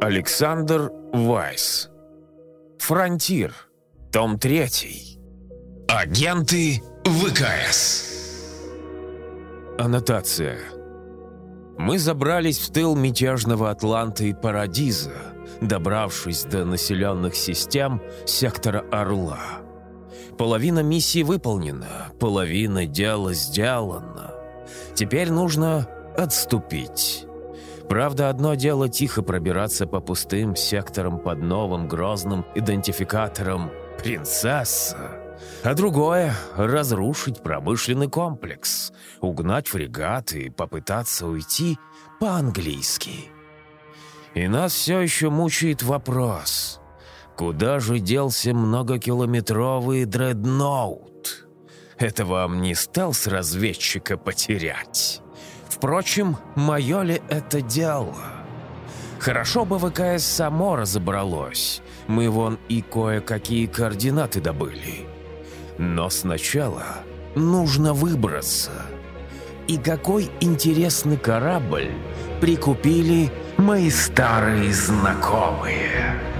Александр Вайс. Фронтир. Том 3. Агенты ВКС. Аннотация. Мы забрались в тыл мятежного Атланта и Парадиза, добравшись до населенных систем сектора Орла. Половина миссии выполнена, половина дела сделана. Теперь нужно отступить. Правда, одно дело тихо пробираться по пустым секторам под новым грозным идентификатором «Принцесса», а другое — разрушить промышленный комплекс, угнать фрегат и попытаться уйти по-английски. И нас все еще мучает вопрос, куда же делся многокилометровый дредноут? Это вам не стал с разведчика потерять? Впрочем, мое ли это дело? Хорошо бы ВКС само разобралось. Мы вон и кое-какие координаты добыли. Но сначала нужно выбраться. И какой интересный корабль прикупили мои старые знакомые.